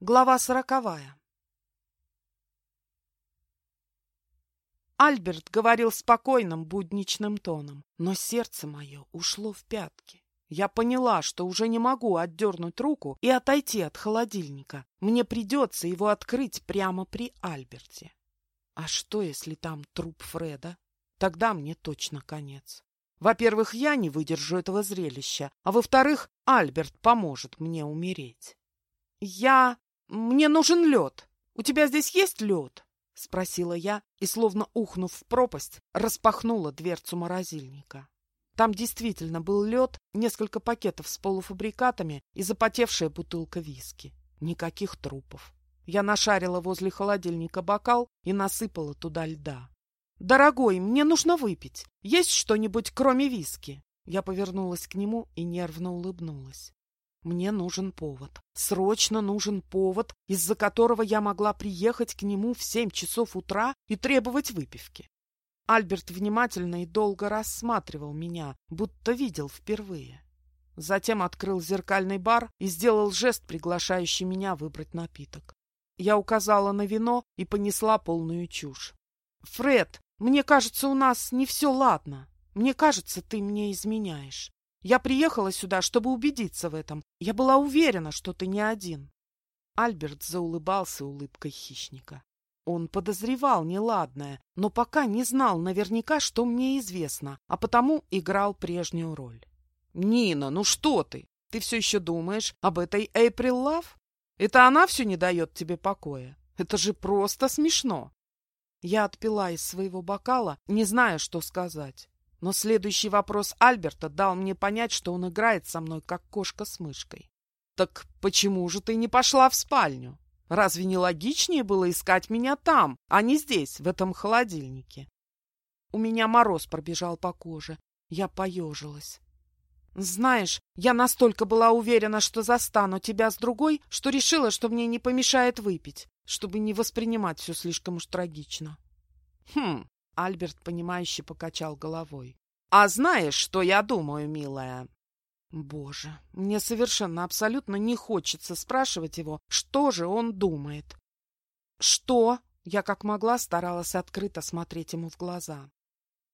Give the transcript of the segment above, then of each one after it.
Глава сороковая. Альберт говорил спокойным, будничным тоном, но сердце мое ушло в пятки. Я поняла, что уже не могу отдернуть руку и отойти от холодильника. Мне придется его открыть прямо при Альберте. А что, если там труп Фреда? Тогда мне точно конец. Во-первых, я не выдержу этого зрелища, а во-вторых, Альберт поможет мне умереть. Я «Мне нужен лед. У тебя здесь есть лед?» — спросила я и, словно ухнув в пропасть, распахнула дверцу морозильника. Там действительно был лед, несколько пакетов с полуфабрикатами и запотевшая бутылка виски. Никаких трупов. Я нашарила возле холодильника бокал и насыпала туда льда. «Дорогой, мне нужно выпить. Есть что-нибудь, кроме виски?» Я повернулась к нему и нервно улыбнулась. Мне нужен повод. Срочно нужен повод, из-за которого я могла приехать к нему в семь часов утра и требовать выпивки. Альберт внимательно и долго рассматривал меня, будто видел впервые. Затем открыл зеркальный бар и сделал жест, приглашающий меня выбрать напиток. Я указала на вино и понесла полную чушь. «Фред, мне кажется, у нас не все ладно. Мне кажется, ты мне изменяешь. Я приехала сюда, чтобы убедиться в этом. Я была уверена, что ты не один. Альберт заулыбался улыбкой хищника. Он подозревал неладное, но пока не знал наверняка, что мне известно, а потому играл прежнюю роль. «Нина, ну что ты? Ты все еще думаешь об этой Эйприл Лав? Это она все не дает тебе покоя? Это же просто смешно!» Я отпила из своего бокала, не зная, что сказать. Но следующий вопрос Альберта дал мне понять, что он играет со мной, как кошка с мышкой. «Так почему же ты не пошла в спальню? Разве не логичнее было искать меня там, а не здесь, в этом холодильнике?» У меня мороз пробежал по коже. Я поежилась. «Знаешь, я настолько была уверена, что застану тебя с другой, что решила, что мне не помешает выпить, чтобы не воспринимать все слишком уж трагично». «Хм, Альберт, понимающе покачал головой. «А знаешь, что я думаю, милая?» Боже, мне совершенно абсолютно не хочется спрашивать его, что же он думает. «Что?» Я как могла старалась открыто смотреть ему в глаза.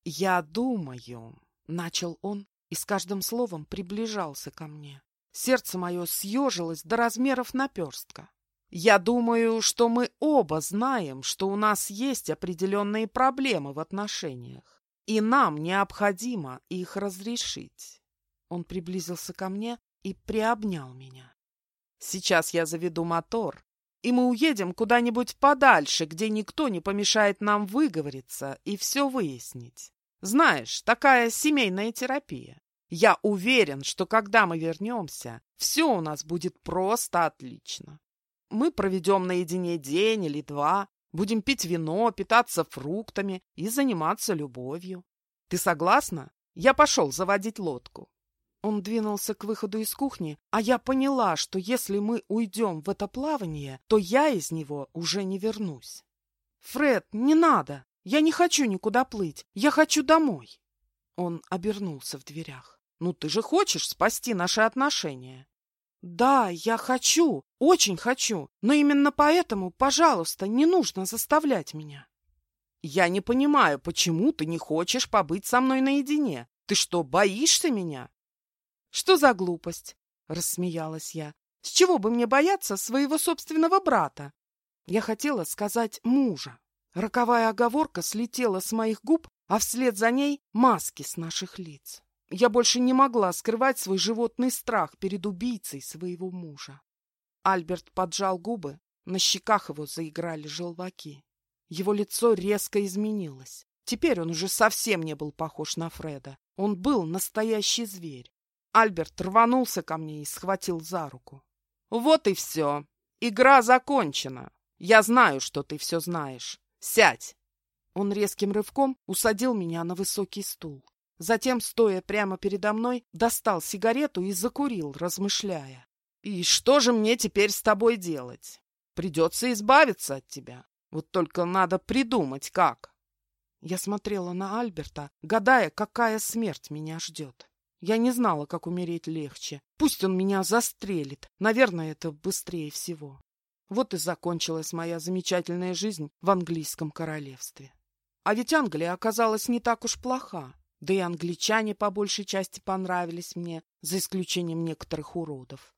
«Я думаю», — начал он и с каждым словом приближался ко мне. Сердце мое съежилось до размеров наперстка. Я думаю, что мы оба знаем, что у нас есть определенные проблемы в отношениях, и нам необходимо их разрешить. Он приблизился ко мне и приобнял меня. Сейчас я заведу мотор, и мы уедем куда-нибудь подальше, где никто не помешает нам выговориться и все выяснить. Знаешь, такая семейная терапия. Я уверен, что когда мы вернемся, все у нас будет просто отлично. Мы проведем наедине день или два, будем пить вино, питаться фруктами и заниматься любовью. Ты согласна? Я пошел заводить лодку. Он двинулся к выходу из кухни, а я поняла, что если мы уйдем в это плавание, то я из него уже не вернусь. «Фред, не надо! Я не хочу никуда плыть! Я хочу домой!» Он обернулся в дверях. «Ну ты же хочешь спасти наши отношения!» Да, я хочу, очень хочу, но именно поэтому, пожалуйста, не нужно заставлять меня. Я не понимаю, почему ты не хочешь побыть со мной наедине? Ты что, боишься меня? Что за глупость? Рассмеялась я. С чего бы мне бояться своего собственного брата? Я хотела сказать мужа. Роковая оговорка слетела с моих губ, а вслед за ней маски с наших лиц. Я больше не могла скрывать свой животный страх перед убийцей своего мужа. Альберт поджал губы, на щеках его заиграли желваки. Его лицо резко изменилось. Теперь он уже совсем не был похож на Фреда. Он был настоящий зверь. Альберт рванулся ко мне и схватил за руку. «Вот и все. Игра закончена. Я знаю, что ты все знаешь. Сядь!» Он резким рывком усадил меня на высокий стул. Затем, стоя прямо передо мной, достал сигарету и закурил, размышляя. «И что же мне теперь с тобой делать? Придется избавиться от тебя. Вот только надо придумать, как». Я смотрела на Альберта, гадая, какая смерть меня ждет. Я не знала, как умереть легче. Пусть он меня застрелит. Наверное, это быстрее всего. Вот и закончилась моя замечательная жизнь в английском королевстве. А ведь Англия оказалась не так уж плоха. Да и англичане по большей части понравились мне, за исключением некоторых уродов.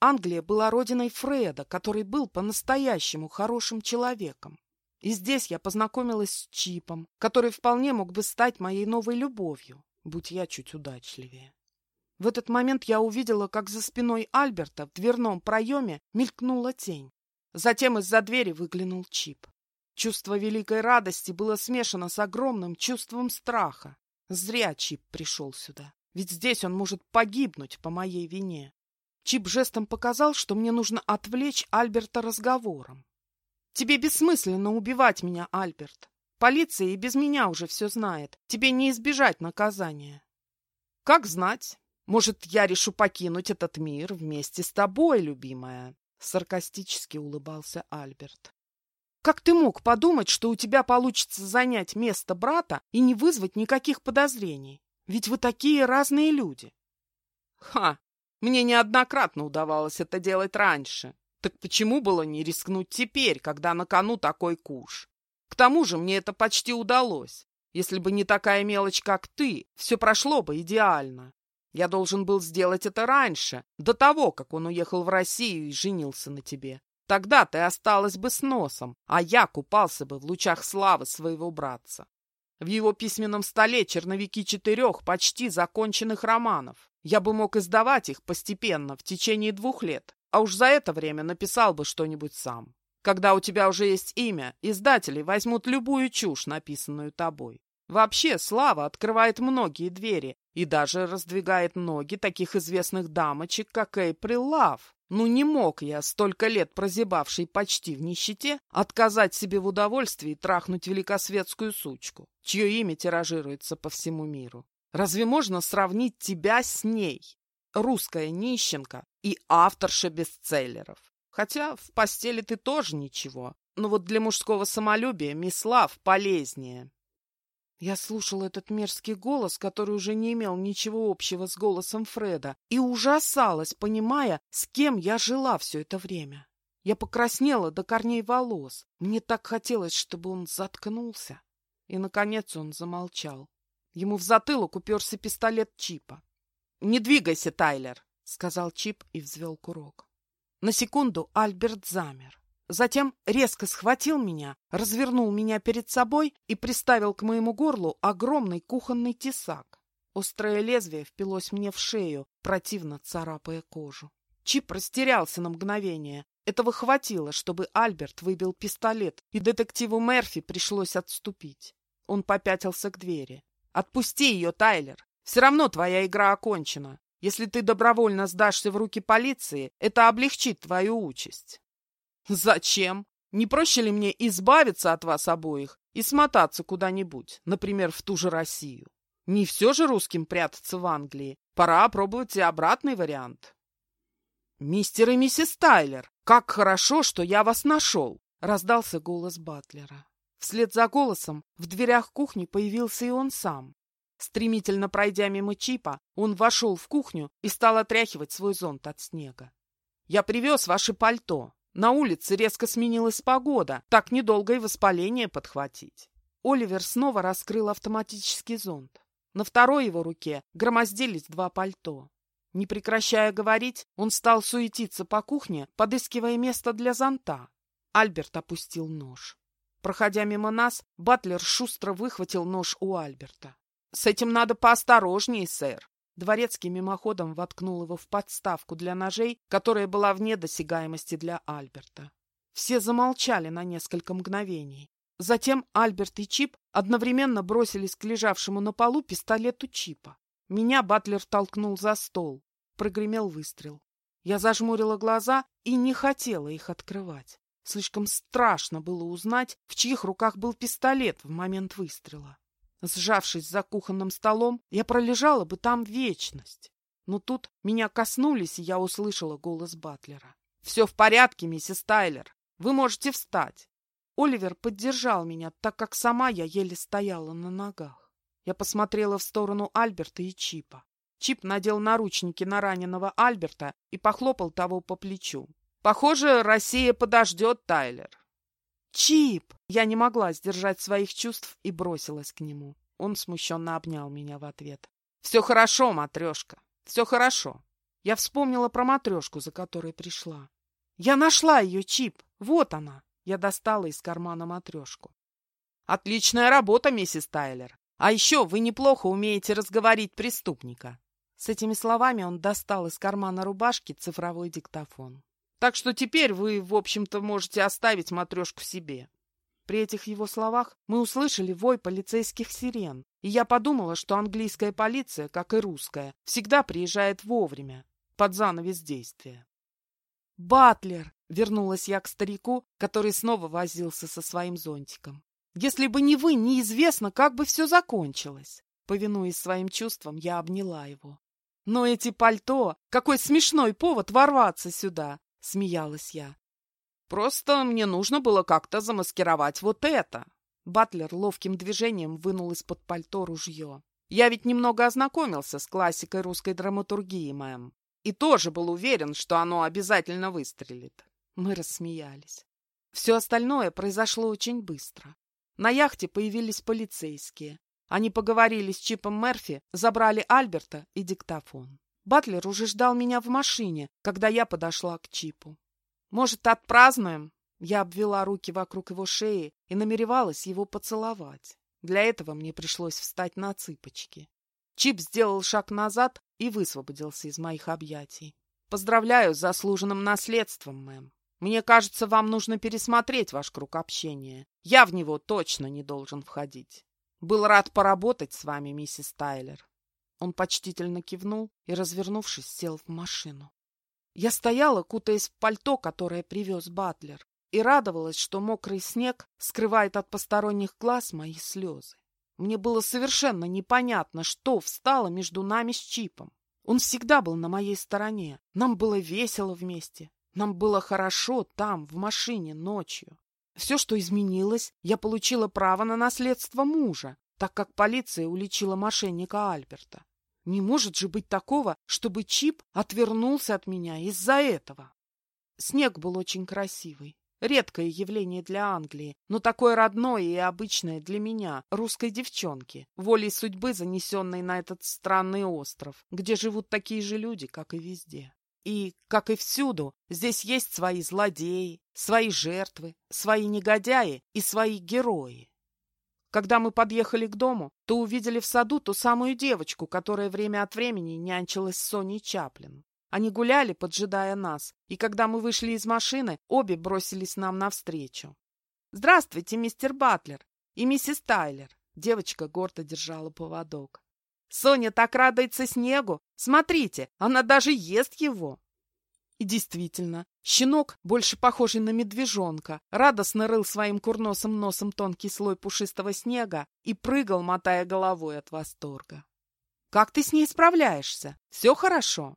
Англия была родиной Фреда, который был по-настоящему хорошим человеком. И здесь я познакомилась с Чипом, который вполне мог бы стать моей новой любовью, будь я чуть удачливее. В этот момент я увидела, как за спиной Альберта в дверном проеме мелькнула тень. Затем из-за двери выглянул Чип. Чувство великой радости было смешано с огромным чувством страха. Зря Чип пришел сюда, ведь здесь он может погибнуть по моей вине. Чип жестом показал, что мне нужно отвлечь Альберта разговором. «Тебе бессмысленно убивать меня, Альберт. Полиция и без меня уже все знает. Тебе не избежать наказания». «Как знать. Может, я решу покинуть этот мир вместе с тобой, любимая?» Саркастически улыбался Альберт. «Как ты мог подумать, что у тебя получится занять место брата и не вызвать никаких подозрений? Ведь вы такие разные люди». «Ха! Мне неоднократно удавалось это делать раньше. Так почему было не рискнуть теперь, когда на кону такой куш? К тому же мне это почти удалось. Если бы не такая мелочь, как ты, все прошло бы идеально. Я должен был сделать это раньше, до того, как он уехал в Россию и женился на тебе. Тогда ты осталась бы с носом, а я купался бы в лучах славы своего братца. В его письменном столе черновики четырех почти законченных романов. Я бы мог издавать их постепенно, в течение двух лет, а уж за это время написал бы что-нибудь сам. Когда у тебя уже есть имя, издатели возьмут любую чушь, написанную тобой. Вообще, слава открывает многие двери и даже раздвигает ноги таких известных дамочек, как Эйприл Лав. Ну не мог я, столько лет прозябавший почти в нищете, отказать себе в удовольствии трахнуть великосветскую сучку, чье имя тиражируется по всему миру. Разве можно сравнить тебя с ней? Русская нищенка и авторша бестселлеров. Хотя в постели ты тоже ничего. Но вот для мужского самолюбия мисс Лав полезнее. Я слушал этот мерзкий голос, который уже не имел ничего общего с голосом Фреда, и ужасалась, понимая, с кем я жила все это время. Я покраснела до корней волос. Мне так хотелось, чтобы он заткнулся. И, наконец, он замолчал. Ему в затылок уперся пистолет Чипа. — Не двигайся, Тайлер, — сказал Чип и взвел курок. На секунду Альберт замер. Затем резко схватил меня, развернул меня перед собой и приставил к моему горлу огромный кухонный тесак. Острое лезвие впилось мне в шею, противно царапая кожу. Чип растерялся на мгновение. Этого хватило, чтобы Альберт выбил пистолет, и детективу Мерфи пришлось отступить. Он попятился к двери. «Отпусти ее, Тайлер! Все равно твоя игра окончена. Если ты добровольно сдашься в руки полиции, это облегчит твою участь». Зачем? Не проще ли мне избавиться от вас обоих и смотаться куда-нибудь, например, в ту же Россию? Не все же русским прятаться в Англии. Пора опробовать и обратный вариант. «Мистер и миссис Тайлер, как хорошо, что я вас нашел!» — раздался голос Батлера. Вслед за голосом в дверях кухни появился и он сам. Стремительно пройдя мимо Чипа, он вошел в кухню и стал отряхивать свой зонт от снега. «Я привез ваше пальто. На улице резко сменилась погода, так недолго и воспаление подхватить. Оливер снова раскрыл автоматический зонт. На второй его руке громоздились два пальто. Не прекращая говорить, он стал суетиться по кухне, подыскивая место для зонта. Альберт опустил нож. Проходя мимо нас, Батлер шустро выхватил нож у Альберта. — С этим надо поосторожнее, сэр. Дворецкий мимоходом воткнул его в подставку для ножей, которая была вне досягаемости для Альберта. Все замолчали на несколько мгновений. Затем Альберт и Чип одновременно бросились к лежавшему на полу пистолету Чипа. Меня Батлер толкнул за стол. Прогремел выстрел. Я зажмурила глаза и не хотела их открывать. Слишком страшно было узнать, в чьих руках был пистолет в момент выстрела. Сжавшись за кухонным столом, я пролежала бы там вечность. Но тут меня коснулись, и я услышала голос Батлера. «Все в порядке, миссис Тайлер. Вы можете встать». Оливер поддержал меня, так как сама я еле стояла на ногах. Я посмотрела в сторону Альберта и Чипа. Чип надел наручники на раненого Альберта и похлопал того по плечу. Похоже, Россия подождет, Тайлер. Чип! Я не могла сдержать своих чувств и бросилась к нему. Он смущенно обнял меня в ответ. Все хорошо, матрешка, все хорошо. Я вспомнила про матрешку, за которой пришла. Я нашла ее, Чип. Вот она. Я достала из кармана матрешку. Отличная работа, миссис Тайлер. А еще вы неплохо умеете разговорить преступника. С этими словами он достал из кармана рубашки цифровой диктофон. Так что теперь вы, в общем-то, можете оставить матрешку себе. При этих его словах мы услышали вой полицейских сирен, и я подумала, что английская полиция, как и русская, всегда приезжает вовремя, под занавес действия. «Батлер!» — вернулась я к старику, который снова возился со своим зонтиком. «Если бы не вы, неизвестно, как бы все закончилось!» Повинуясь своим чувствам, я обняла его. «Но эти пальто! Какой смешной повод ворваться сюда!» — смеялась я. «Просто мне нужно было как-то замаскировать вот это!» Батлер ловким движением вынул из-под пальто ружье. «Я ведь немного ознакомился с классикой русской драматургии, мэм и тоже был уверен, что оно обязательно выстрелит. Мы рассмеялись. Все остальное произошло очень быстро. На яхте появились полицейские. Они поговорили с Чипом Мерфи, забрали Альберта и диктофон. Батлер уже ждал меня в машине, когда я подошла к Чипу. «Может, отпразднуем?» Я обвела руки вокруг его шеи и намеревалась его поцеловать. Для этого мне пришлось встать на цыпочки. Чип сделал шаг назад и высвободился из моих объятий. «Поздравляю с заслуженным наследством, мэм. Мне кажется, вам нужно пересмотреть ваш круг общения. Я в него точно не должен входить. Был рад поработать с вами, миссис Тайлер». Он почтительно кивнул и, развернувшись, сел в машину. Я стояла, кутаясь в пальто, которое привез Батлер, и радовалась, что мокрый снег скрывает от посторонних глаз мои слезы. Мне было совершенно непонятно, что встало между нами с Чипом. Он всегда был на моей стороне. Нам было весело вместе. Нам было хорошо там, в машине, ночью. Все, что изменилось, я получила право на наследство мужа, так как полиция уличила мошенника Альберта. Не может же быть такого, чтобы Чип отвернулся от меня из-за этого. Снег был очень красивый. Редкое явление для Англии, но такое родное и обычное для меня, русской девчонки, волей судьбы, занесенной на этот странный остров, где живут такие же люди, как и везде. И, как и всюду, здесь есть свои злодеи, свои жертвы, свои негодяи и свои герои. Когда мы подъехали к дому, то увидели в саду ту самую девочку, которая время от времени нянчилась с Соней Чаплин. Они гуляли, поджидая нас, и когда мы вышли из машины, обе бросились нам навстречу. «Здравствуйте, мистер Батлер и миссис Тайлер!» Девочка гордо держала поводок. «Соня так радуется снегу! Смотрите, она даже ест его!» И действительно, щенок, больше похожий на медвежонка, радостно рыл своим курносым носом тонкий слой пушистого снега и прыгал, мотая головой от восторга. «Как ты с ней справляешься? Все хорошо?»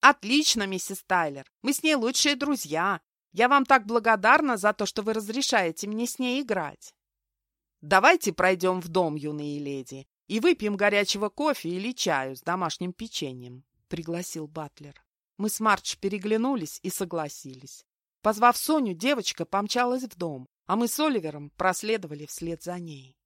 «Отлично, миссис Тайлер. Мы с ней лучшие друзья. Я вам так благодарна за то, что вы разрешаете мне с ней играть». «Давайте пройдем в дом, юные леди, и выпьем горячего кофе или чаю с домашним печеньем», — пригласил Батлер. Мы с Мардж переглянулись и согласились. Позвав Соню, девочка помчалась в дом, а мы с Оливером проследовали вслед за ней.